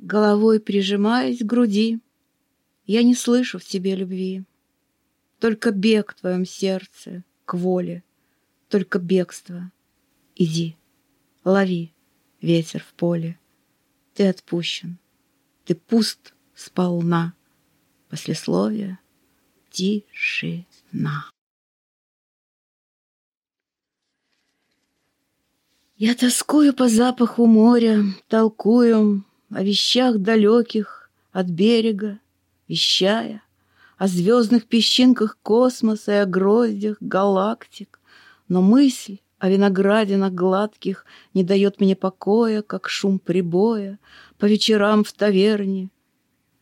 Головой прижимаясь к груди, Я не слышу в тебе любви. Только бег в твоем сердце к воле, Только бегство. Иди, лови ветер в поле. Ты отпущен, ты пуст сполна. Послесловие — тишина. Я тоскую по запаху моря, толкую О вещах далеких от берега, вещая О звездных песчинках космоса и о гроздях галактик. Но мысль о виноградинах гладких Не дает мне покоя, как шум прибоя По вечерам в таверне.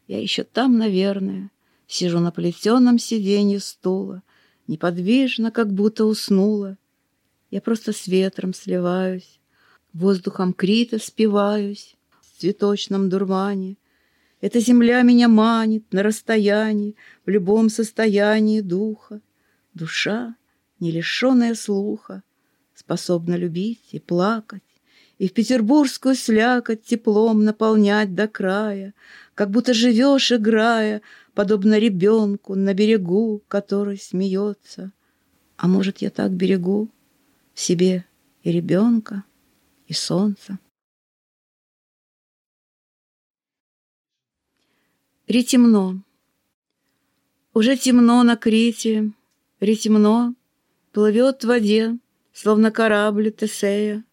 Я еще там, наверное, Сижу на плетеном сиденье стула, Неподвижно, как будто уснула, я просто с ветром сливаюсь, Воздухом Крита спиваюсь цветочном дурмане. Эта земля меня манит на расстоянии, В любом состоянии духа. Душа, не лишенная слуха, Способна любить и плакать, И в петербургскую слякоть Теплом наполнять до края, Как будто живешь, играя, Подобно ребенку на берегу, Который смеется. А может, я так берегу? в себе и ребенка, и солнца. Ретемно. Уже темно на Крите, ретемно Плывет в воде, словно корабль Тесея,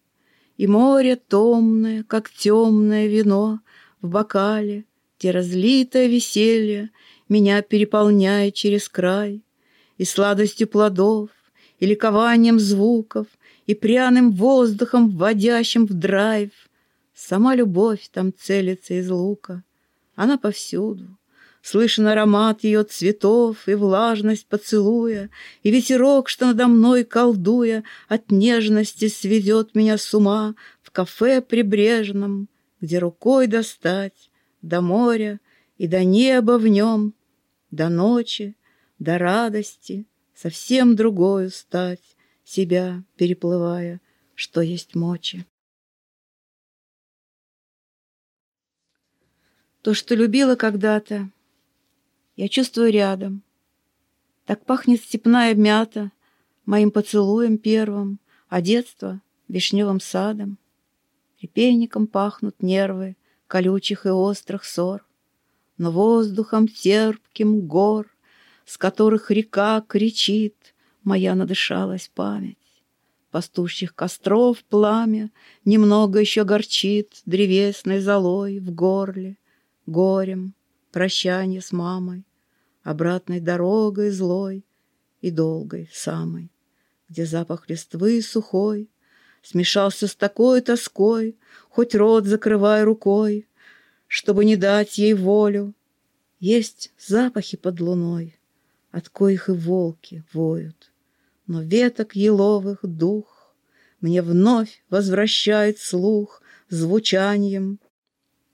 И море томное, как темное вино В бокале, где разлитое веселье Меня переполняет через край, И сладостью плодов, и ликованием звуков, и пряным воздухом, вводящим в драйв. Сама любовь там целится из лука, она повсюду. Слышен аромат ее цветов и влажность поцелуя, И ветерок, что надо мной колдуя, От нежности сведет меня с ума В кафе прибрежном, где рукой достать До моря и до неба в нем, До ночи, до радости, совсем другою стать, себя переплывая, что есть мочи. То, что любила когда-то, я чувствую рядом. Так пахнет степная мята моим поцелуем первым, а детство — вишневым садом. Репейником пахнут нервы колючих и острых ссор, но воздухом терпким гор с которых река кричит, моя надышалась память. Пастушьих костров пламя немного еще горчит древесной золой в горле, горем, прощание с мамой, обратной дорогой злой и долгой самой, где запах листвы сухой смешался с такой тоской, хоть рот закрывай рукой, чтобы не дать ей волю. Есть запахи под луной, от коих и волки воют. Но веток еловых дух Мне вновь возвращает слух Звучанием,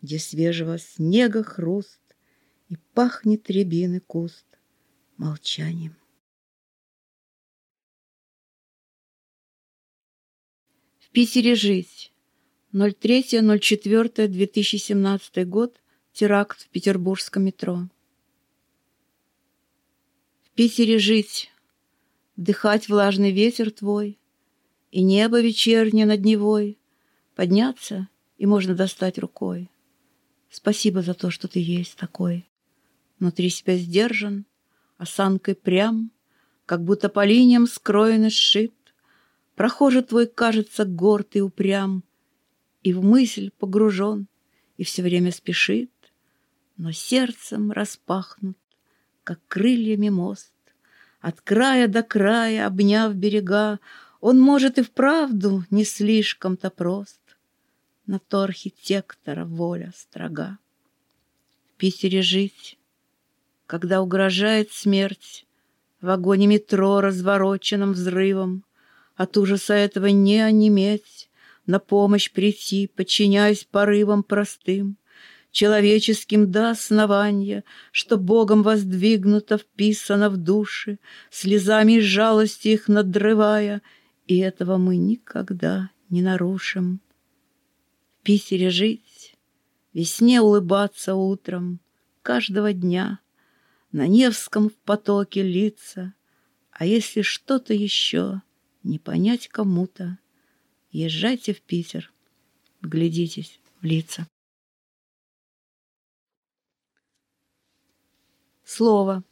где свежего снега хруст И пахнет рябины куст молчанием. В Питере жить. 03.04.2017 год. Теракт в петербургском метро. Питере жить, Вдыхать влажный ветер твой, И небо вечернее над Невой, Подняться и можно достать рукой. Спасибо за то, что ты есть такой. Внутри себя сдержан, осанкой прям, Как будто по линиям скроен и сшит. Прохожий твой кажется горд и упрям, И в мысль погружен, и все время спешит, Но сердцем распахнут как крыльями мост. От края до края, обняв берега, Он, может, и вправду не слишком-то прост. На то архитектора воля строга. В Питере жить, когда угрожает смерть, В вагоне метро развороченным взрывом, От ужаса этого не онеметь, На помощь прийти, подчиняясь порывам простым, человеческим до основания, что Богом воздвигнуто, вписано в души, слезами и жалости их надрывая, и этого мы никогда не нарушим. Питере жить, Весне улыбаться утром каждого дня, На Невском в потоке лица, А если что-то еще не понять кому-то, Езжайте в Питер, глядитесь в лица. Слово.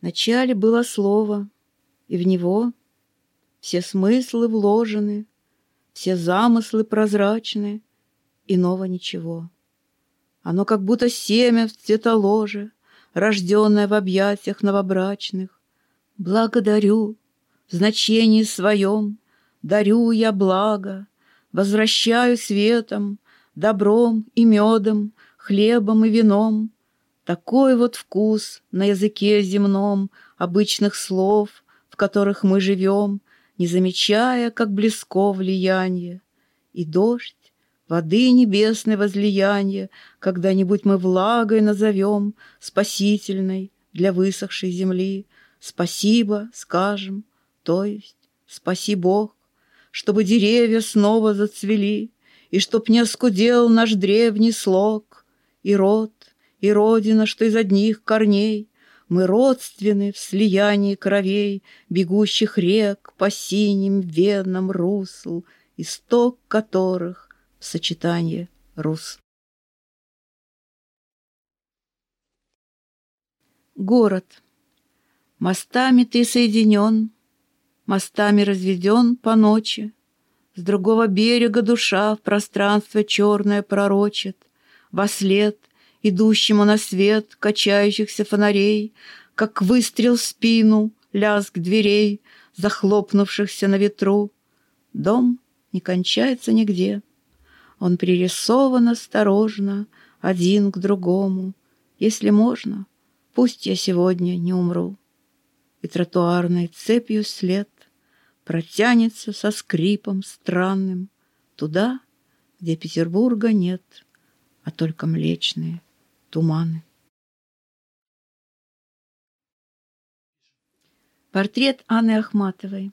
Вначале было слово, и в него все смыслы вложены, все замыслы прозрачны, иного ничего. Оно как будто семя в цветоложе, рожденное в объятиях новобрачных. Благодарю в значении своем, дарю я благо, возвращаю светом, добром и медом, хлебом и вином. Такой вот вкус на языке земном обычных слов, в которых мы живем, не замечая, как близко влияние. И дождь, воды небесной возлияние Когда-нибудь мы влагой назовем Спасительной для высохшей земли. Спасибо, скажем, то есть спаси Бог, Чтобы деревья снова зацвели, И чтоб не оскудел наш древний слог, И род, и родина, что из одних корней, Мы родственны в слиянии кровей, Бегущих рек по синим венам русл, Исток которых в сочетании рус. Город. Мостами ты соединен, Мостами разведен по ночи, С другого берега душа В пространство черное пророчит, Во след идущему на свет Качающихся фонарей, Как выстрел в спину, лязг дверей, Захлопнувшихся на ветру. Дом не кончается нигде. Он пририсован осторожно, один к другому. Если можно, пусть я сегодня не умру. И тротуарной цепью след Протянется со скрипом странным Туда, где Петербурга нет, А только млечные туманы. Портрет Анны Ахматовой.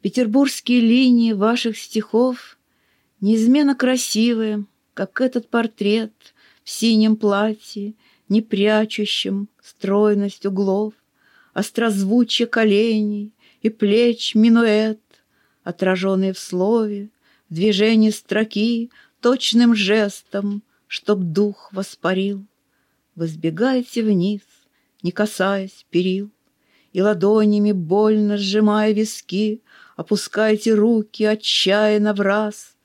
Петербургские линии ваших стихов Неизменно красивые, как этот портрет В синем платье, не прячущем стройность углов, Острозвучие коленей и плеч минуэт, Отраженные в слове, в движении строки Точным жестом, чтоб дух воспарил. Вы сбегаете вниз, не касаясь перил, И ладонями, больно сжимая виски, Опускаете руки отчаянно в раз.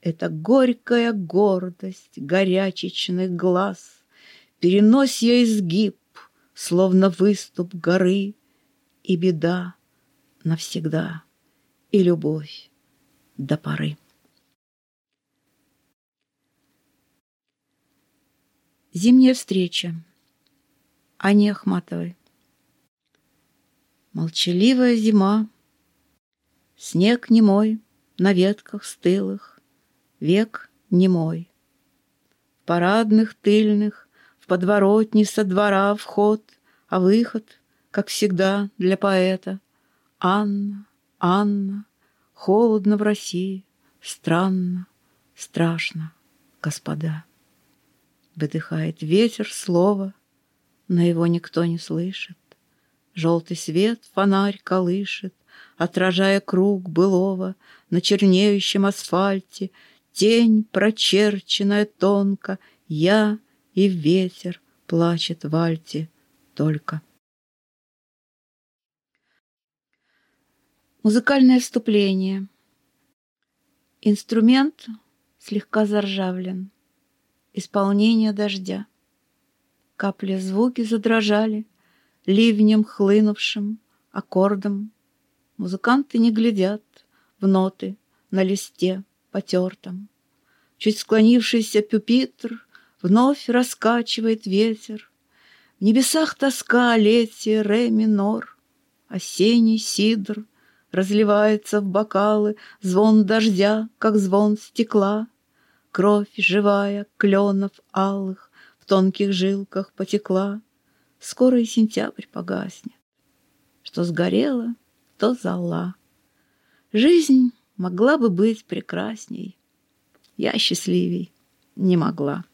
Это горькая гордость горячечных глаз, Переносья изгиб, словно выступ горы, И беда навсегда, и любовь до поры. Зимняя встреча. Ани Ахматовой. Молчаливая зима, Снег немой на ветках стылых, Век немой. В парадных тыльных, В подворотне со двора вход, А выход, как всегда, для поэта. Анна, Анна, холодно в России, Странно, страшно, господа. Выдыхает ветер слово, но его никто не слышит. Желтый свет фонарь колышет, Отражая круг былого На чернеющем асфальте, Тень, прочерченная тонко, Я и ветер плачет в альте только. Музыкальное вступление. Инструмент слегка заржавлен исполнение дождя. Капли звуки задрожали, ливнем хлынувшим, аккордом. Музыканты не глядят в ноты на листе потертом. Чуть склонившийся пюпитр вновь раскачивает ветер. В небесах тоска летие ре минор, осенний сидр разливается в бокалы, звон дождя, как звон стекла. Кровь живая, кленов алых В тонких жилках потекла. Скоро и сентябрь погаснет. Что сгорело, то зала. Жизнь могла бы быть прекрасней. Я счастливей не могла.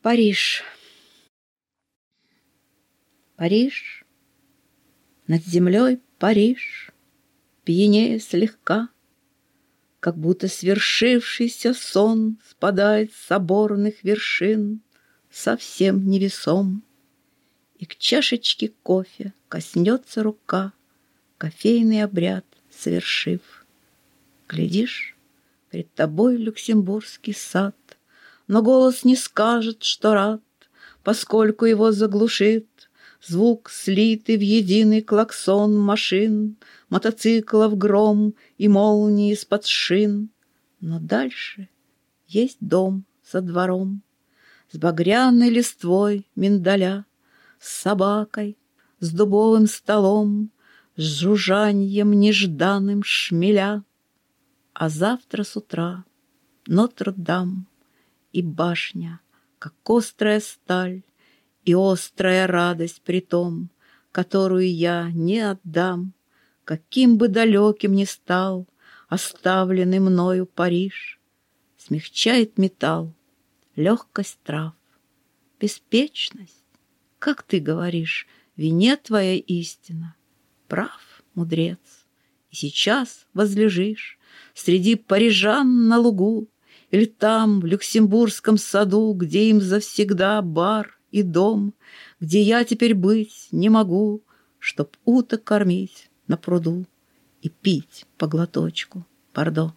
Париж. Париж. Над землей Париж, пьянее слегка, Как будто свершившийся сон Спадает с соборных вершин Совсем невесом. И к чашечке кофе коснется рука, Кофейный обряд совершив. Глядишь, пред тобой люксембургский сад, Но голос не скажет, что рад, Поскольку его заглушит Звук, слитый в единый клаксон машин, Мотоциклов гром и молнии из-под шин. Но дальше есть дом со двором, С багряной листвой миндаля, С собакой, с дубовым столом, С жужжаньем нежданным шмеля. А завтра с утра Нотр-Дам и башня, как острая сталь, и острая радость при том, Которую я не отдам, Каким бы далеким ни стал Оставленный мною Париж, Смягчает металл, легкость трав, Беспечность, как ты говоришь, Вине твоя истина. Прав, мудрец, и сейчас возлежишь Среди парижан на лугу Или там, в Люксембургском саду, Где им завсегда бар и дом, Где я теперь быть не могу, Чтоб уток кормить на пруду И пить по глоточку, пардон.